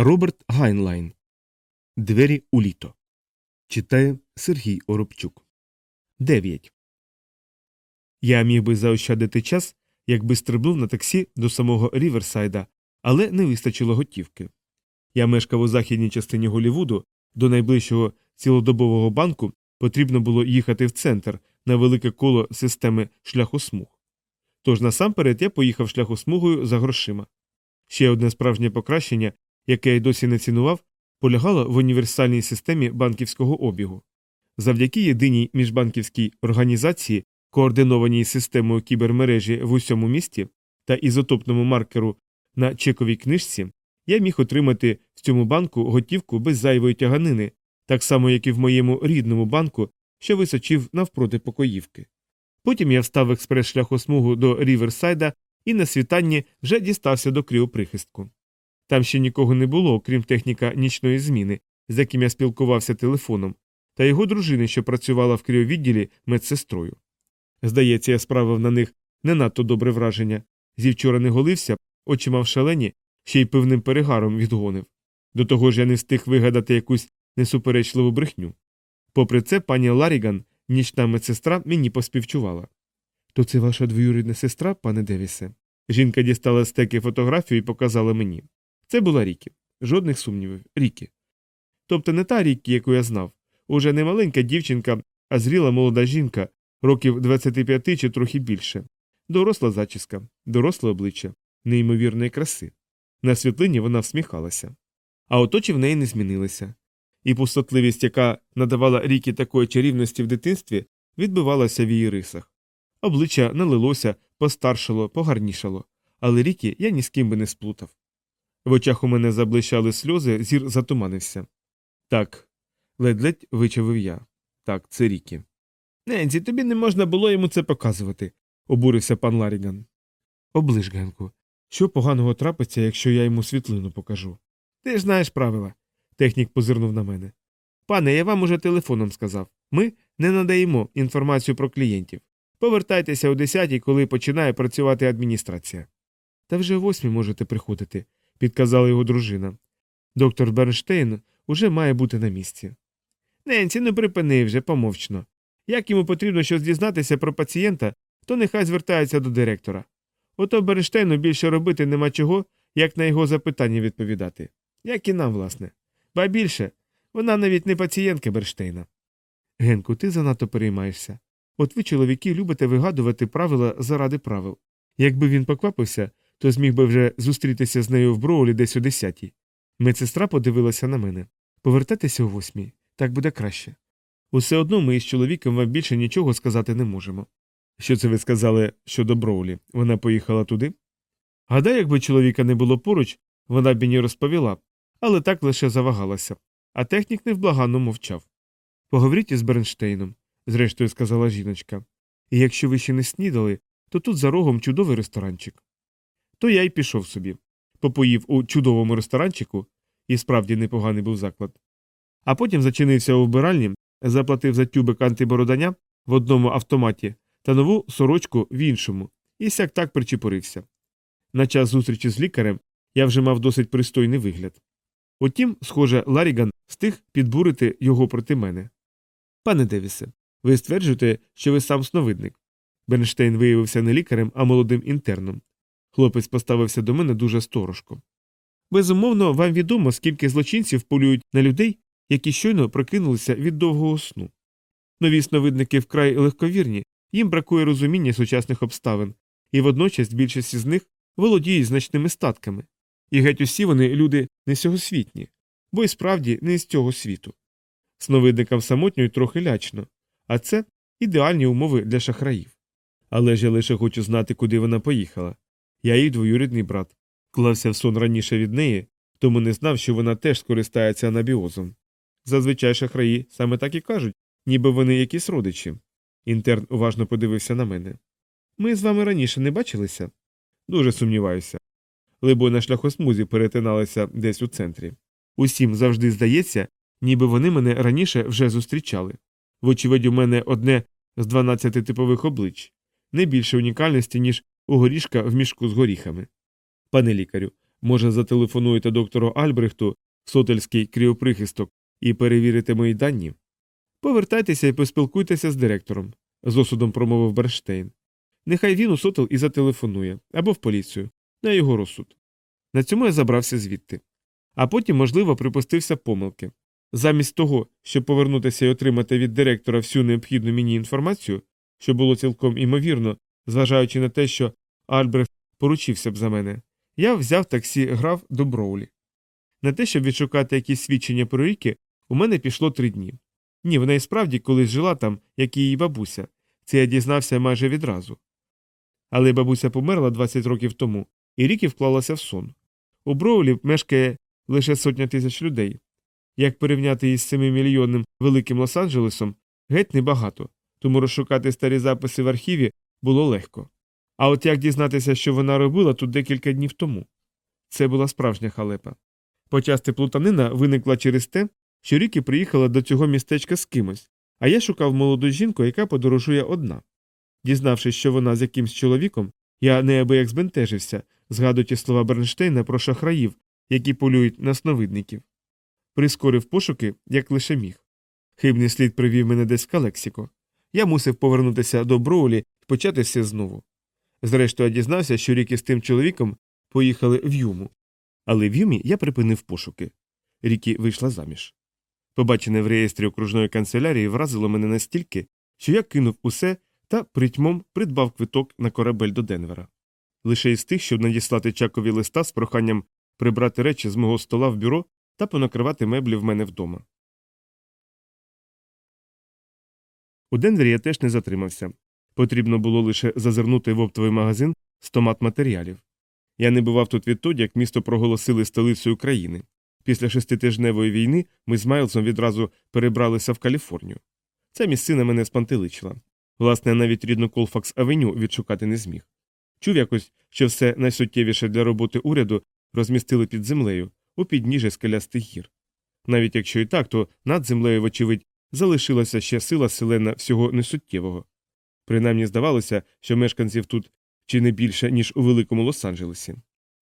Роберт Гайнлайн. Двері у літо. Читає Сергій Оробчук. 9. Я міг би заощадити час, якби стрибнув на таксі до самого Ріверсайда, але не вистачило готівки. Я мешкав у західній частині Голівуду, до найближчого цілодобового банку потрібно було їхати в центр на велике коло системи шляхосмуг. Тож насамперед я поїхав шляхосмугою за грошима. Ще одне справжнє покращення, яке я досі не цінував, полягало в універсальній системі банківського обігу. Завдяки єдиній міжбанківській організації, координованій системою кібермережі в усьому місті та ізотопному маркеру на чековій книжці, я міг отримати в цьому банку готівку без зайвої тяганини, так само, як і в моєму рідному банку, що височив навпроти покоївки. Потім я встав експрес-шляхосмугу до Ріверсайда і на світанні вже дістався до кріоприхистку. Там ще нікого не було, окрім техніка нічної зміни, з яким я спілкувався телефоном, та його дружини, що працювала в кріовідділі медсестрою. Здається, я справив на них не надто добре враження. Зі вчора не голився, очі мав шалені, ще й певним перегаром відгонив. До того ж я не встиг вигадати якусь несуперечливу брехню. Попри це, пані Ларіган, нічна медсестра, мені поспівчувала. То це ваша двоюрідна сестра, пане Девісе? Жінка дістала з теки фотографію і показала мені. Це була Рікі. Жодних сумнівів, Рікі. Тобто не та Рікі, яку я знав, уже не маленька дівчинка, а зріла молода жінка, років 25 чи трохи більше. Доросла зачіска, доросле обличчя, неймовірної краси. На світлині вона всміхалася. А от очі в неї не змінилися. І пустотливість, яка надавала Рікі такої чарівності в дитинстві, відбивалася в її рисах. Обличчя налилося, постаршало, погарнішало, але Рікі я ні з ким би не сплутав. В очах у мене заблищали сльози, зір затуманився. Так, ледь-ледь вичавив я. Так, це Рікі. Ненці, тобі не можна було йому це показувати, обурився пан Ларіган. Оближ, Генку, що поганого трапиться, якщо я йому світлину покажу? Ти ж знаєш правила. Технік позирнув на мене. Пане, я вам уже телефоном сказав. Ми не надаємо інформацію про клієнтів. Повертайтеся о 10 коли починає працювати адміністрація. Та вже о 8 можете приходити, підказала його дружина. Доктор Бернштейн уже має бути на місці. Ненці, не припини вже помовчно. Як йому потрібно щось дізнатися про пацієнта, то нехай звертається до директора. Ото Бернштейну більше робити нема чого, як на його запитання відповідати. Як і нам, власне. Ба більше, вона навіть не пацієнтка Берштейна. Генку, ти занадто переймаєшся. От ви, чоловіки, любите вигадувати правила заради правил. Якби він поквапився, то зміг би вже зустрітися з нею в Броулі десь о десятій. Медсестра подивилася на мене. Повертатися о восьмій, так буде краще. Усе одно ми із чоловіком вам більше нічого сказати не можемо. Що це ви сказали щодо Броулі? Вона поїхала туди? Гадаю, якби чоловіка не було поруч, вона б мені розповіла, але так лише завагалася, а технік невблаганно мовчав. Поговоріть із Бернштейном, зрештою сказала жіночка. І якщо ви ще не снідали, то тут за рогом чудовий ресторанчик. То я й пішов собі. Попоїв у чудовому ресторанчику, і справді непоганий був заклад. А потім зачинився у вбиральні, заплатив за тюбик антибородання в одному автоматі та нову сорочку в іншому, і сяк так причепорився. На час зустрічі з лікарем я вже мав досить пристойний вигляд. Утім, схоже, Ларіган встиг підбурити його проти мене. Пане Девісе, ви стверджуєте, що ви сам сновидник. Бернштейн виявився не лікарем, а молодим інтерном. Хлопець поставився до мене дуже сторожко. Безумовно, вам відомо, скільки злочинців полюють на людей, які щойно прокинулися від довгого сну. Нові сновидники вкрай легковірні, їм бракує розуміння сучасних обставин, і водночас більшість з них володіють значними статками. І геть усі вони люди не сьогосвітні, бо й справді не з цього світу. Сновидникам самотньо й трохи лячно, а це ідеальні умови для шахраїв. Але ж я лише хочу знати, куди вона поїхала. Я її двоюрідний брат. Клався в сон раніше від неї, тому не знав, що вона теж скористається анабіозом. Зазвичай шахраї саме так і кажуть, ніби вони якісь родичі. Інтерн уважно подивився на мене. Ми з вами раніше не бачилися? Дуже сумніваюся. Либо на шляхосмузі перетиналися десь у центрі. Усім завжди здається, ніби вони мене раніше вже зустрічали. Вочевидь, у мене одне з 12 типових облич, не більше унікальності, ніж у горішка в мішку з горіхами. Пане лікарю, Може, зателефонуєте доктору Альбрехту сотельський кріоприхисток і перевірите мої дані? Повертайтеся і поспілкуйтеся з директором, з осудом промовив Берштейн. Нехай він у сотел і зателефонує або в поліцію, на його розсуд. На цьому я забрався звідти. А потім, можливо, припустився помилки. Замість того, щоб повернутися і отримати від директора всю необхідну мені інформацію, що було цілком імовірно, зважаючи на те, що Альбрехт поручився б за мене, я взяв таксі грав до Броулі. На те, щоб відшукати якісь свідчення про ріки, у мене пішло три дні. Ні, вона і справді колись жила там, як і її бабуся. Це я дізнався майже відразу. Але бабуся померла 20 років тому, і ріки вклалася в сон. У Броулі мешкає лише сотня тисяч людей. Як порівняти із 7 мільйонним великим Лос-Анджелесом, геть небагато, тому розшукати старі записи в архіві було легко. А от як дізнатися, що вона робила тут декілька днів тому? Це була справжня халепа. Почасти плутанина виникла через те, що Рікі приїхала до цього містечка з кимось, а я шукав молоду жінку, яка подорожує одна. Дізнавшись, що вона з якимсь чоловіком, я неабияк збентежився, згадуючи слова Бернштейна про шахраїв, які полюють на сновидників. Прискорив пошуки, як лише міг. Хибний слід привів мене десь в Калексіко. Я мусив повернутися до Броулі почати все знову. Зрештою, я дізнався, що Рікі з тим чоловіком поїхали в Юму. Але в Юмі я припинив пошуки. Рікі вийшла заміж. Побачене в реєстрі окружної канцелярії вразило мене настільки, що я кинув усе та притьмом придбав квиток на корабель до Денвера. Лише із тих, щоб надіслати чакові листа з проханням прибрати речі з мого стола в бюро та понакривати меблі в мене вдома. У Денвері я теж не затримався. Потрібно було лише зазирнути в оптовий магазин з томат матеріалів. Я не бував тут відтоді, як місто проголосили столицею країни. Після шеститижневої війни ми з Майлзом відразу перебралися в Каліфорнію. Ця місцина мене спантеличила. Власне, навіть рідну Колфакс Авеню відшукати не зміг. Чув якось, що все найсуттєвіше для роботи уряду розмістили під землею у підніжжі скелястих гір. Навіть якщо і так, то над землею, вочевидь, залишилася ще сила селена всього несуттєвого. Принаймні здавалося, що мешканців тут чи не більше, ніж у великому Лос-Анджелесі.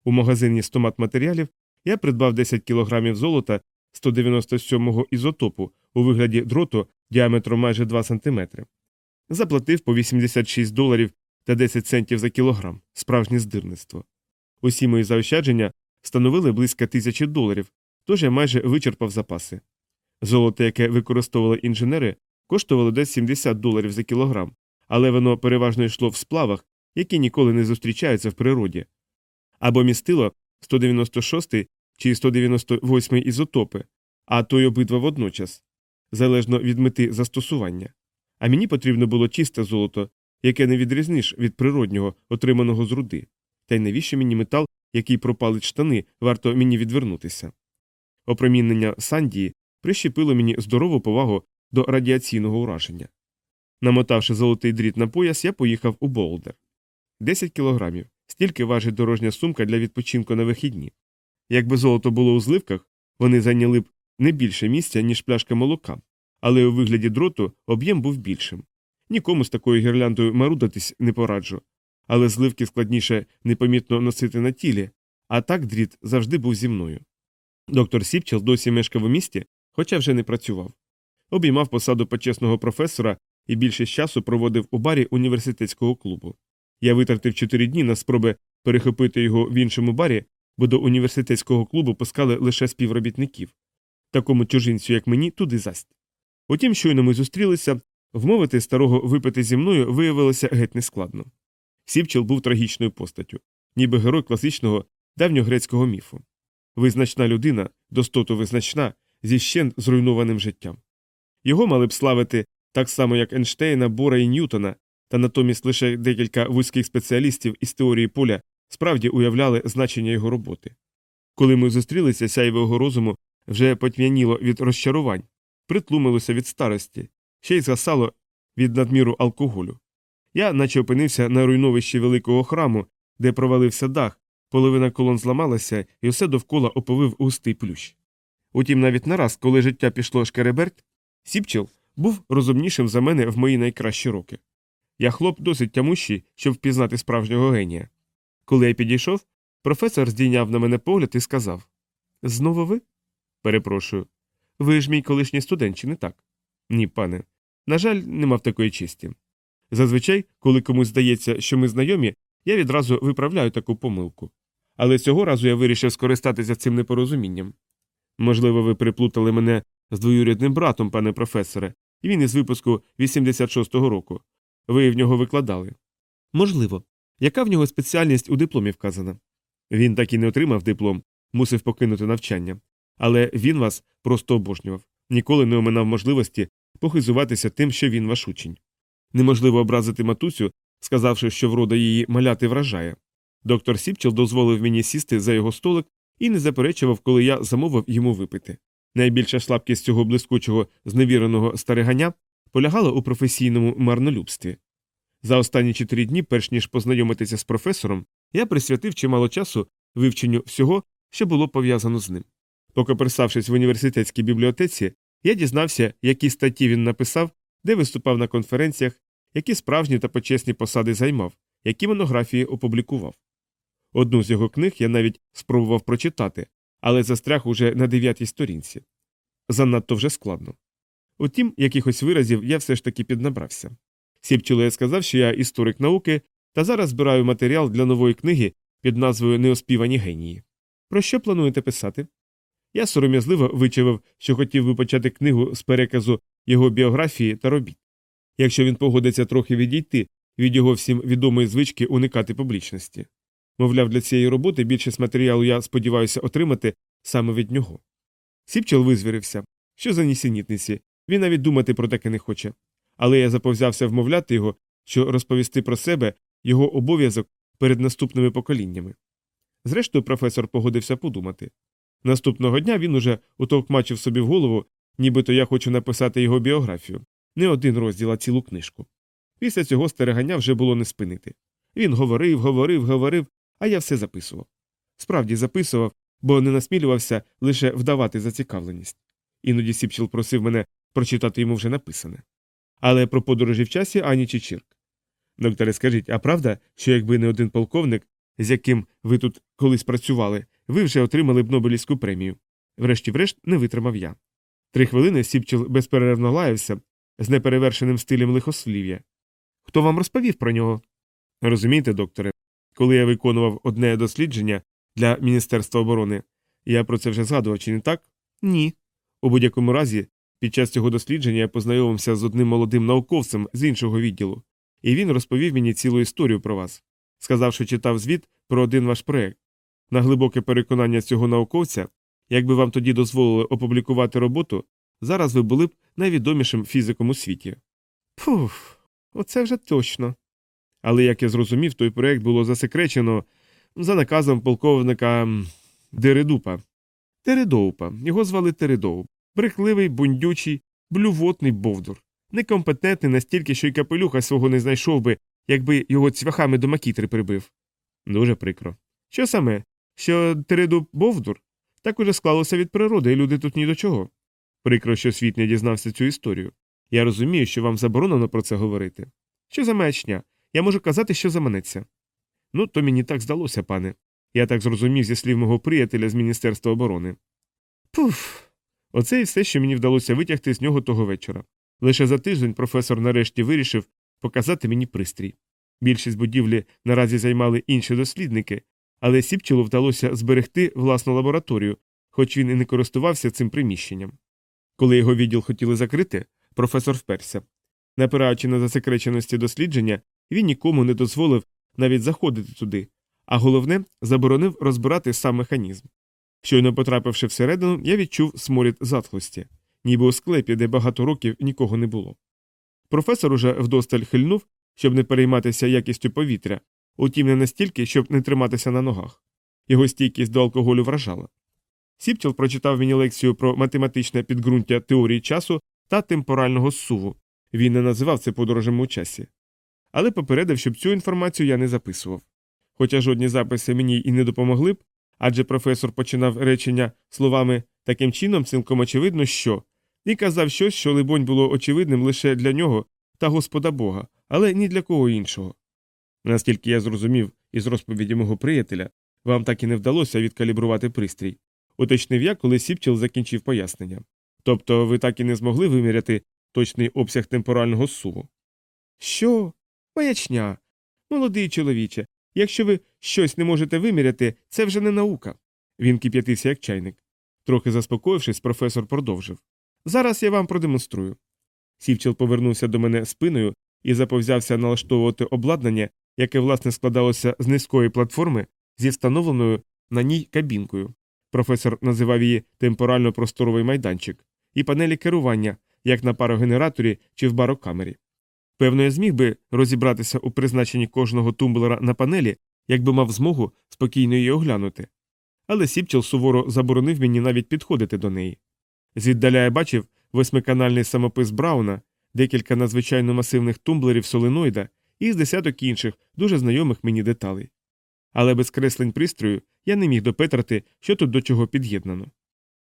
У магазині з томат матеріалів я придбав 10 кілограмів золота 197-го ізотопу у вигляді дроту діаметром майже 2 см. Заплатив по 86 доларів та 10 центів за кілограм справжнє здирництво. Усі мої заощадження становили близько тисячі доларів, тож я майже вичерпав запаси. Золото, яке використовували інженери, коштувало десь 70 доларів за кілограм, але воно переважно йшло в сплавах, які ніколи не зустрічаються в природі, або містило 196 чи 198 ізотопи, а то й обидва водночас, залежно від мети застосування. А мені потрібно було чисте золото, яке не відрізниш від природнього, отриманого з руди. Та й навіщо мені метал, який пропалить штани, варто мені відвернутися. Опромінення Сандії прищепило мені здорову повагу до радіаційного ураження. Намотавши золотий дріт на пояс, я поїхав у Болдер. 10 кілограмів. Стільки важить дорожня сумка для відпочинку на вихідні. Якби золото було у зливках, вони зайняли б не більше місця, ніж пляшка молока, але у вигляді дроту об'єм був більшим. Нікому з такою гірляндою марудатись не пораджу, але зливки складніше непомітно носити на тілі, а так дріт завжди був зі мною. Доктор Сіпчел досі мешкав у місті, хоча вже не працював. Обіймав посаду почесного професора і більшість часу проводив у барі університетського клубу. Я витратив чотири дні на спроби перехопити його в іншому барі, бо до університетського клубу пускали лише співробітників. Такому чужинцю, як мені, туди засть. Утім, щойно ми зустрілися, вмовити старого випити зі мною виявилося геть нескладно. Сівчел був трагічною постаттю, ніби герой класичного давньогрецького міфу. Визначна людина, достоту визначна, зі ще зруйнованим життям. Його мали б славити так само, як Ейнштейна, Бора і Ньютона, та натомість лише декілька вузьких спеціалістів із теорії поля справді уявляли значення його роботи. Коли ми зустрілися, його розуму вже потьмяніло від розчарувань, притлумилося від старості, ще й згасало від надміру алкоголю. Я наче опинився на руйновищі великого храму, де провалився дах, половина колон зламалася, і все довкола оповив густий плющ. Утім, навіть нараз, коли життя пішло шкереберть, Сіпчел був розумнішим за мене в мої найкращі роки. Я хлоп досить тямущий, щоб впізнати справжнього генія. Коли я підійшов, Професор здійняв на мене погляд і сказав Знову ви? Перепрошую. Ви ж мій колишній студент, чи не так? Ні, пане. На жаль, не мав такої честі. Зазвичай, коли комусь здається, що ми знайомі, я відразу виправляю таку помилку. Але цього разу я вирішив скористатися цим непорозумінням. Можливо, ви приплутали мене з двоюрідним братом, пане професоре, він із випуску 86-го року. Ви в нього викладали. Можливо. Яка в нього спеціальність у дипломі вказана? Він так і не отримав диплом, мусив покинути навчання. Але він вас просто обожнював, ніколи не оминав можливості похизуватися тим, що він ваш учень. Неможливо образити матусю, сказавши, що врода її маляти вражає. Доктор Сіпчел дозволив мені сісти за його столик і не заперечував, коли я замовив йому випити. Найбільша слабкість цього блискучого зневіреного стариганя полягала у професійному марнолюбстві. За останні чотири дні, перш ніж познайомитися з професором, я присвятив чимало часу вивченню всього, що було пов'язано з ним. Покоперсавшись в університетській бібліотеці, я дізнався, які статті він написав, де виступав на конференціях, які справжні та почесні посади займав, які монографії опублікував. Одну з його книг я навіть спробував прочитати, але застряг уже на дев'ятій сторінці. Занадто вже складно. Утім, якихось виразів я все ж таки піднабрався. Сіпчеле сказав, що я історик науки, та зараз збираю матеріал для нової книги під назвою Неоспівані генії. Про що плануєте писати? Я сором'язливо вичавив, що хотів би почати книгу з переказу його біографії та робіт. Якщо він погодиться трохи відійти від його всім відомої звички уникати публічності. Мовляв, для цієї роботи більшість матеріалу я сподіваюся отримати саме від нього. Сіпчел визвірився. Що за нісенітниці? Він навіть думати про таке не хоче. Але я заповзявся вмовляти його, що розповісти про себе його обов'язок перед наступними поколіннями. Зрештою, професор погодився подумати. Наступного дня він уже утовкмачив собі в голову, нібито я хочу написати його біографію, не один розділ, а цілу книжку. Після цього стерегання вже було не спинити. Він говорив, говорив, говорив, а я все записував. Справді записував, бо не насмілювався лише вдавати зацікавленість. Іноді Сіпчел просив мене прочитати йому вже написане. Але про подорожі в часі ані чи чірк. Докторе, скажіть, а правда, що якби не один полковник, з яким ви тут колись працювали, ви вже отримали б Нобелівську премію? Врешті-врешт не витримав я. Три хвилини Сіпчел безперервно лаявся з неперевершеним стилем лихослів'я. Хто вам розповів про нього? Розумієте, докторе, коли я виконував одне дослідження для Міністерства оборони, я про це вже згадував, чи не так? Ні. У будь-якому разі, під час цього дослідження я познайомився з одним молодим науковцем з іншого відділу, і він розповів мені цілу історію про вас. Сказав, що читав звіт про один ваш проект. На глибоке переконання цього науковця, якби вам тоді дозволили опублікувати роботу, зараз ви були б найвідомішим фізиком у світі. Пуф, оце вже точно. Але як я зрозумів, той проект було засекречено за наказом полковника Дередупа. Тередоупа. Його звали Тередоуп. Брехливий, бундючий, блювотний бовдур. Некомпетентний настільки, що й капелюха свого не знайшов би, якби його цвяхами до макітри прибив. Дуже прикро. Що саме? Що Тередуп Бовдур? Так уже склалося від природи, і люди тут ні до чого. Прикро, що світ не дізнався цю історію. Я розумію, що вам заборонено про це говорити. Що за маячня? Я можу казати, що заманеться. Ну, то мені так здалося, пане. Я так зрозумів зі слів мого приятеля з Міністерства оборони. Пуф. Оце і все, що мені вдалося витягти з нього того вечора. Лише за тиждень професор нарешті вирішив показати мені пристрій. Більшість будівлі наразі займали інші дослідники, але Сіпчелу вдалося зберегти власну лабораторію, хоч він і не користувався цим приміщенням. Коли його відділ хотіли закрити, професор вперся. Напираючи на засекреченості дослідження, він нікому не дозволив навіть заходити туди, а головне, заборонив розбирати сам механізм. Щойно потрапивши всередину, я відчув сморід затхлості, ніби у склепі, де багато років нікого не було. Професор уже вдосталь хильнув, щоб не перейматися якістю повітря, утім не настільки, щоб не триматися на ногах. Його стійкість до алкоголю вражала. Сіпчел прочитав мені лекцію про математичне підґрунтя теорії часу та темпорального суву. Він не називав це подорожем у часі. Але попередив, щоб цю інформацію я не записував. Хоча жодні записи мені і не допомогли б, адже професор починав речення словами таким чином, цілком очевидно, що, і казав щось, що, либонь, було очевидним лише для нього та Господа Бога, але ні для кого іншого. Наскільки я зрозумів із розповіді мого приятеля, Вам так і не вдалося відкалібрувати пристрій, уточнив я, коли Сіпчел закінчив пояснення. Тобто ви так і не змогли виміряти точний обсяг темпорального суву. Що? Маячня. Молодий чоловіче, якщо ви щось не можете виміряти, це вже не наука. Він кип'ятився як чайник. Трохи заспокоївшись, професор продовжив. Зараз я вам продемонструю. Сівчел повернувся до мене спиною і заповзявся налаштовувати обладнання, яке власне складалося з низької платформи зі встановленою на ній кабінкою. Професор називав її темпорально-просторовий майданчик, і панелі керування, як на парогенераторі чи в барокамері. Певно, я зміг би розібратися у призначенні кожного тумблера на панелі, якби мав змогу спокійно її оглянути. Але Сіпчел суворо заборонив мені навіть підходити до неї. Звіддаля я бачив восьмиканальний самопис Брауна, декілька надзвичайно масивних тумблерів соленоїда і з десяток інших дуже знайомих мені деталей. Але без креслень пристрою я не міг допетрати, що тут до чого під'єднано.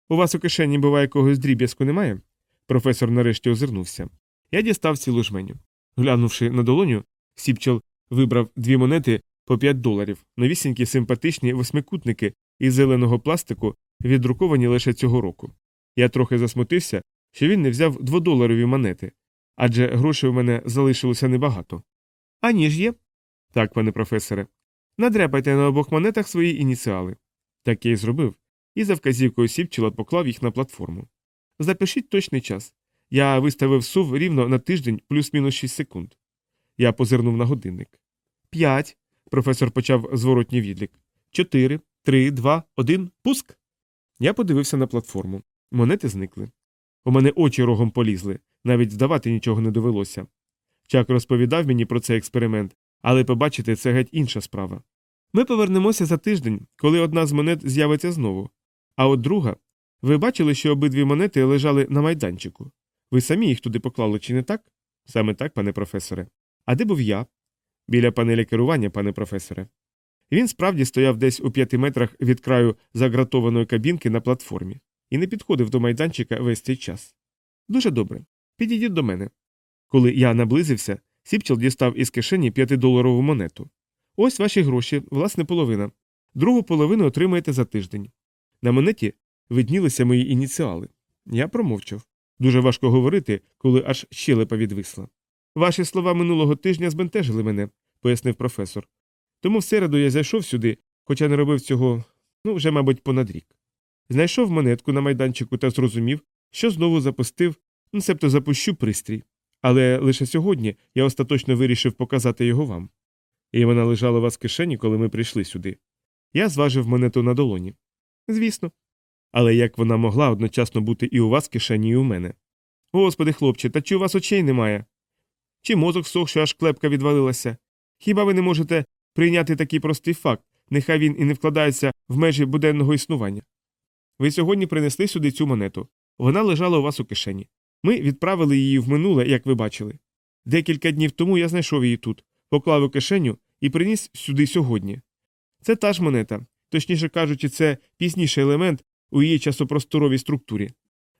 У вас у кишені буває когось дріб'язку немає? Професор нарешті озирнувся. Я дістав цілу жменю. Глянувши на долоню, Сіпчел вибрав дві монети по 5 доларів, новісінькі симпатичні восьмикутники із зеленого пластику, віддруковані лише цього року. Я трохи засмутився, що він не взяв дводоларові монети, адже грошей у мене залишилося небагато. А ніж є? Так, пане професоре. Надряпайте на обох монетах свої ініціали. Так я й зробив, і за вказівкою Сіпчела поклав їх на платформу. Запишіть точний час. Я виставив сув рівно на тиждень плюс-мінус 6 секунд. Я позирнув на годинник. П'ять. Професор почав зворотній відлік. Чотири, три, два, один, пуск. Я подивився на платформу. Монети зникли. У мене очі рогом полізли, навіть здавати нічого не довелося. Чак розповідав мені про цей експеримент, але побачити це геть інша справа. Ми повернемося за тиждень, коли одна з монет з'явиться знову. А от друга. Ви бачили, що обидві монети лежали на майданчику. Ви самі їх туди поклали, чи не так? Саме так, пане професоре. А де був я? Біля панелі керування, пане професоре. Він справді стояв десь у п'яти метрах від краю загратованої кабінки на платформі і не підходив до майданчика весь цей час. Дуже добре. Підійдіть до мене. Коли я наблизився, Сіпчел дістав із кишені п'ятидоларову монету. Ось ваші гроші, власне, половина. Другу половину отримаєте за тиждень. На монеті виднілися мої ініціали. Я промовчав. Дуже важко говорити, коли аж щелепа відвисла. Ваші слова минулого тижня збентежили мене, пояснив професор. Тому в середу я зайшов сюди, хоча не робив цього, ну, вже, мабуть, понад рік. Знайшов монетку на майданчику та зрозумів, що знову запустив, ну, себто запущу пристрій. Але лише сьогодні я остаточно вирішив показати його вам. І вона лежала у вас в кишені, коли ми прийшли сюди. Я зважив монету на долоні. Звісно. Але як вона могла одночасно бути і у вас в кишені, і у мене? Господи, хлопче, та чи у вас очей немає? Чи мозок всох, що аж клепка відвалилася? Хіба ви не можете прийняти такий простий факт, нехай він і не вкладається в межі буденного існування? Ви сьогодні принесли сюди цю монету. Вона лежала у вас у кишені. Ми відправили її в минуле, як ви бачили. Декілька днів тому я знайшов її тут, поклав у кишеню і приніс сюди сьогодні. Це та ж монета, точніше кажучи, це пізніший елемент у її часопросторовій структурі.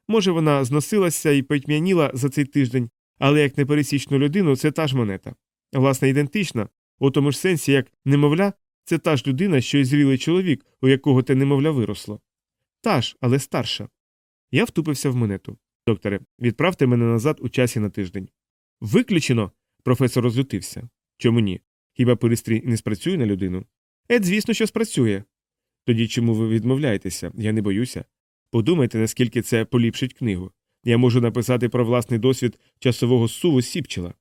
Може, вона зносилася і потьмяніла за цей тиждень, але як непересічну людину це та ж монета. Власне, ідентична, у тому ж сенсі, як немовля, це та ж людина, що й зрілий чоловік, у якого те немовля виросло. Та ж, але старша. Я втупився в монету. Докторе, відправте мене назад у часі на тиждень. Виключено. Професор розлютився. Чому ні? Хіба пристрій не спрацює на людину? Ед, звісно, що спрацює. Тоді чому ви відмовляєтеся? Я не боюся. Подумайте, наскільки це поліпшить книгу. Я можу написати про власний досвід часового суву Сіпчела.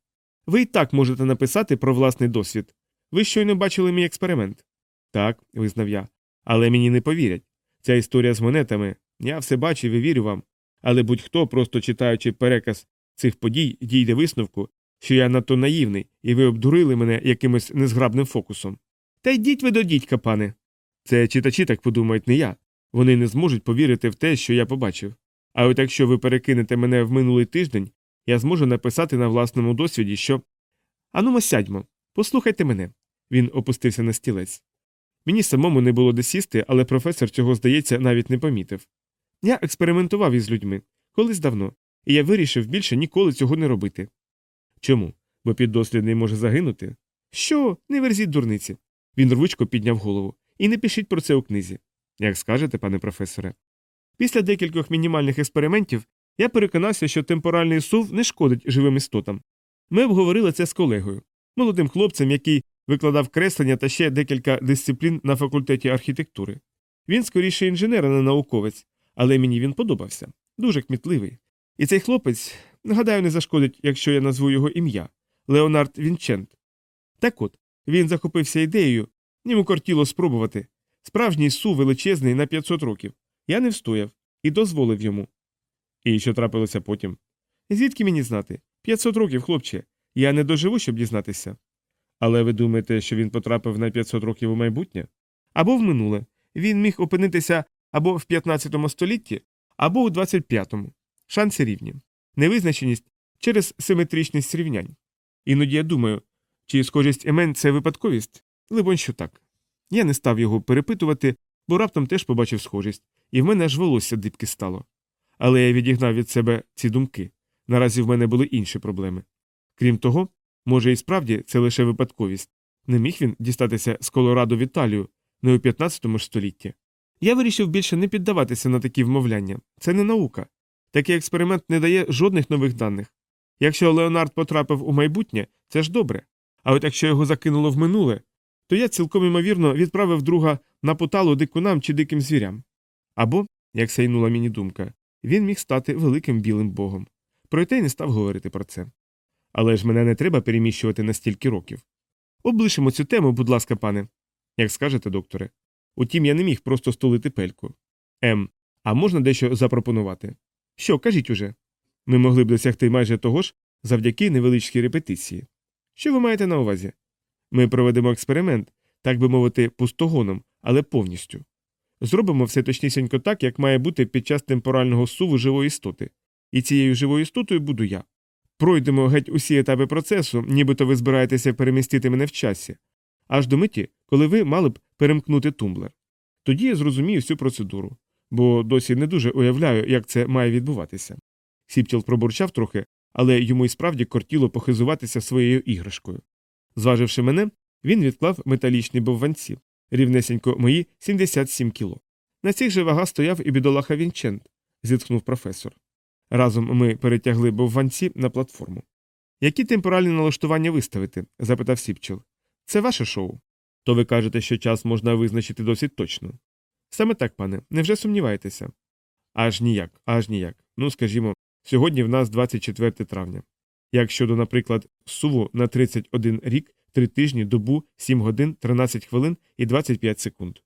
Ви й так можете написати про власний досвід. Ви щойно бачили мій експеримент. Так, визнав я. Але мені не повірять. Ця історія з монетами. Я все бачив і вірю вам. Але будь-хто, просто читаючи переказ цих подій, дійде висновку, що я надто наївний, і ви обдурили мене якимось незграбним фокусом. Та йдіть ви до дідька, пане. Це читачі так подумають не я. Вони не зможуть повірити в те, що я побачив. А от якщо ви перекинете мене в минулий тиждень, я зможу написати на власному досвіді, що. Анумо сядьмо, послухайте мене. Він опустився на стілець. Мені самому не було де сісти, але професор цього, здається, навіть не помітив. Я експериментував із людьми колись давно, і я вирішив більше ніколи цього не робити. Чому? Бо піддослідний може загинути? Що, не верзіть дурниці. Він рвучко підняв голову. І не пишіть про це у книзі. Як скажете, пане професоре. Після декількох мінімальних експериментів я переконався, що темпоральний сув не шкодить живим істотам. Ми обговорили це з колегою, молодим хлопцем, який викладав креслення та ще декілька дисциплін на факультеті архітектури. Він скоріше інженер, а не науковець, але мені він подобався дуже кмітливий. І цей хлопець, гадаю, не зашкодить, якщо я назву його ім'я Леонард Вінчент. Так от, він захопився ідеєю, йому кортіло спробувати. Справжній су величезний на 500 років. Я не встояв і дозволив йому. І що трапилося потім? Звідки мені знати? 500 років, хлопче. Я не доживу, щоб дізнатися. Але ви думаєте, що він потрапив на 500 років у майбутнє? Або в минуле. Він міг опинитися або в 15 столітті, або у 25-му. Шанси рівні. Невизначеність через симетричність рівнянь. Іноді я думаю, чи схожість імен це випадковість? Либонь, що так. Я не став його перепитувати, бо раптом теж побачив схожість, і в мене аж волосся дибки стало. Але я відігнав від себе ці думки. Наразі в мене були інші проблеми. Крім того, може і справді це лише випадковість. Не міг він дістатися з Колорадо в Італію, не у 15 ж столітті. Я вирішив більше не піддаватися на такі вмовляння. Це не наука. Такий експеримент не дає жодних нових даних. Якщо Леонард потрапив у майбутнє, це ж добре. А от якщо його закинуло в минуле, то я цілком імовірно відправив друга на поталу дикунам чи диким звірям. Або, як сайнула мені думка, він міг стати великим білим богом. Проте й не став говорити про це. Але ж мене не треба переміщувати на стільки років. Облишимо цю тему, будь ласка, пане. Як скажете, докторе. Утім, я не міг просто столити пельку. Ем, а можна дещо запропонувати? Що, кажіть уже? Ми могли б досягти майже того ж завдяки невеличкій репетиції. Що ви маєте на увазі? Ми проведемо експеримент, так би мовити, пустогоном, але повністю. Зробимо все точнісінько так, як має бути під час темпорального суву живої істоти. І цією живою істотою буду я. Пройдемо геть усі етапи процесу, нібито ви збираєтеся перемістити мене в часі, аж до миті, коли ви мали б перемкнути тумблер. Тоді я зрозумію всю процедуру, бо досі не дуже уявляю, як це має відбуватися. Сіптіл пробурчав трохи, але йому й справді кортіло похизуватися своєю іграшкою. Зваживши мене, він відклав металічні бовванці, рівнесенько мої 77 кіло. На цих же вагах стояв і бідолаха Вінчент, зітхнув професор. Разом ми перетягли бовванці на платформу. Які темпоральні налаштування виставити? запитав Сіпчел. Це ваше шоу. То ви кажете, що час можна визначити досить точно. Саме так, пане, невже сумніваєтеся? Аж ніяк, аж ніяк. Ну, скажімо, сьогодні в нас 24 травня. Як щодо, наприклад, суву на 31 рік, 3 тижні, добу, 7 годин, 13 хвилин і 25 секунд.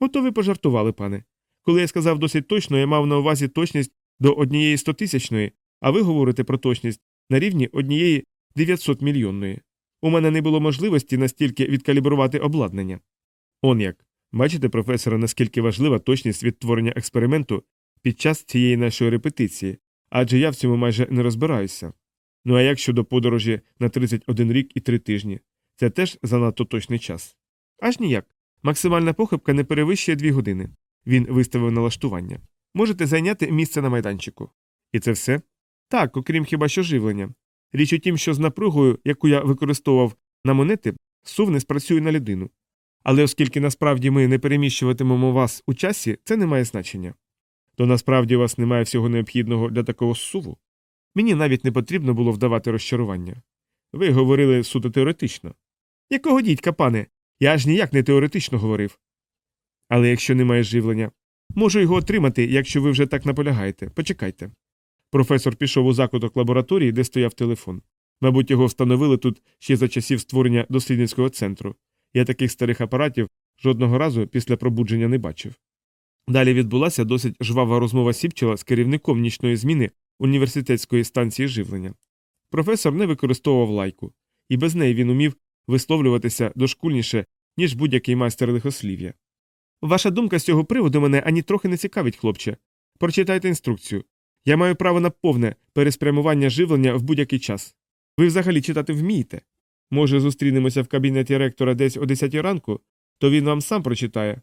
Ото ви пожартували, пане. Коли я сказав досить точно, я мав на увазі точність до однієї стотисячної, а ви говорите про точність на рівні однієї 900 мільйонної. У мене не було можливості настільки відкалібрувати обладнання. Он як. Бачите, професора, наскільки важлива точність відтворення експерименту під час цієї нашої репетиції, адже я в цьому майже не розбираюся. Ну а як щодо подорожі на 31 рік і 3 тижні, це теж занадто точний час. Аж ніяк. Максимальна похибка не перевищує 2 години. Він виставив налаштування. Можете зайняти місце на майданчику. І це все? Так, окрім хіба що живлення. Річ у тім, що з напругою, яку я використовував на монети, сув не спрацює на людину. Але оскільки насправді ми не переміщуватимемо вас у часі, це не має значення. То насправді у вас немає всього необхідного для такого суву. Мені навіть не потрібно було вдавати розчарування. Ви говорили суто теоретично. Якого дідька, пане? Я аж ніяк не теоретично говорив. Але якщо немає живлення, можу його отримати, якщо ви вже так наполягаєте. Почекайте. Професор пішов у закуток лабораторії, де стояв телефон. Мабуть, його встановили тут ще за часів створення дослідницького центру. Я таких старих апаратів жодного разу після пробудження не бачив. Далі відбулася досить жвава розмова Сіпчела з керівником нічної зміни університетської станції живлення. Професор не використовував лайку, і без неї він умів висловлюватися дошкульніше, ніж будь-який майстер лихослів'я. Ваша думка з цього приводу мене ані трохи не цікавить, хлопче. Прочитайте інструкцію. Я маю право на повне переспрямування живлення в будь-який час. Ви взагалі читати вмієте? Може, зустрінемося в кабінеті ректора десь о 10 ранку, то він вам сам прочитає.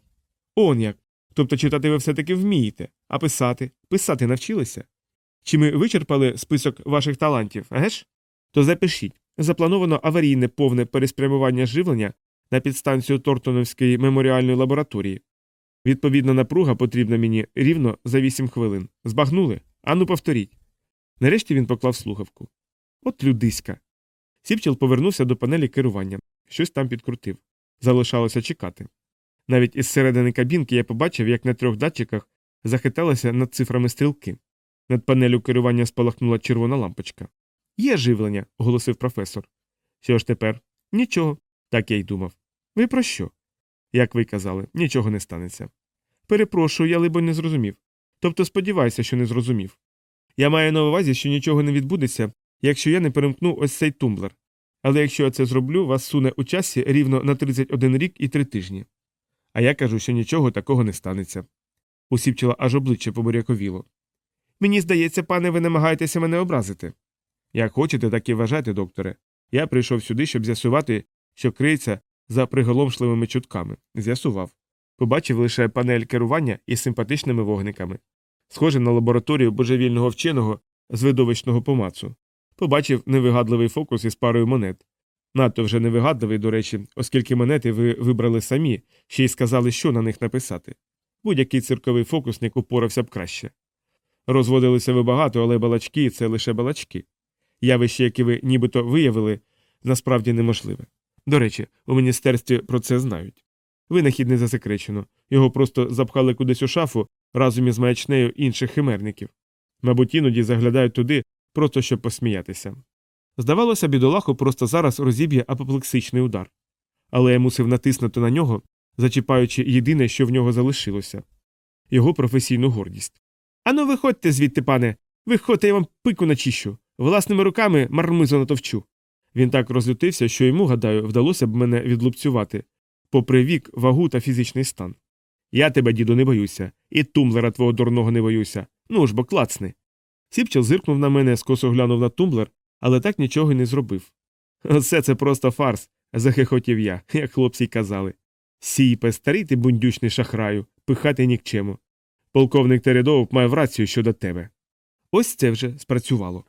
Он як. Тобто читати ви все таки вмієте, а писати, писати навчилися? Чи ми вичерпали список ваших талантів, еге ж? То запишіть заплановано аварійне повне переспрямування живлення на підстанцію Тортоновської меморіальної лабораторії. Відповідна напруга потрібна мені рівно за 8 хвилин. Збагнули? Ану, повторіть. Нарешті він поклав слухавку. От людиська. Сіпчел повернувся до панелі керування, щось там підкрутив. Залишалося чекати. Навіть із середини кабінки я побачив, як на трьох датчиках захиталися над цифрами стрілки. Над панелю керування спалахнула червона лампочка. Є живлення, оголосив професор. Що ж тепер? Нічого. Так я й думав. Ви про що? Як ви казали, нічого не станеться. Перепрошую, я либо не зрозумів. Тобто сподіваюся, що не зрозумів. Я маю на увазі, що нічого не відбудеться, якщо я не перемкну ось цей тумблер. Але якщо я це зроблю, вас суне у часі рівно на 31 рік і 3 тижні. А я кажу, що нічого такого не станеться. Усіпчила аж обличчя побуряковіло. Мені здається, пане, ви намагаєтеся мене образити. Як хочете, так і вважайте, докторе. Я прийшов сюди, щоб з'ясувати, що криється за приголомшливими чутками. З'ясував. Побачив лише панель керування із симпатичними вогниками, схоже на лабораторію божевільного вченого з видовищного помацу. Побачив невигадливий фокус із парою монет. Надто вже невигадливий, до речі, оскільки монети ви вибрали самі, ще й сказали, що на них написати. Будь-який цирковий фокусник упорався б краще. Розводилися ви багато, але балачки це лише балачки. Явище, яке ви нібито виявили, насправді неможливе. До речі, у міністерстві про це знають. Винахід не засекречено, його просто запхали кудись у шафу разом із маячнею інших химерників. Мабуть, іноді заглядають туди, просто щоб посміятися. Здавалося, бідолаху просто зараз розіб'є апоплексичний удар. Але я мусив натиснути на нього, зачіпаючи єдине, що в нього залишилося його професійну гордість. Ану, виходьте звідти, пане, виходьте, я вам пику начищу. Власними руками мармизу натовчу. Він так розлютився, що йому, гадаю, вдалося б мене відлупцювати, попри вік, вагу та фізичний стан. Я тебе, діду, не боюся, і тумблера твого дурного не боюся. Ну ж бо клацни. Сіпчел зиркнув на мене, скосо глянув на тумблер, але так нічого й не зробив. Оце це просто фарс, захихотів я, як хлопці й казали. Сіпе, старий ти бундючний шахраю, пихати нікчему. Полковник Тередоуп має в рацію щодо тебе. Ось це вже спрацювало.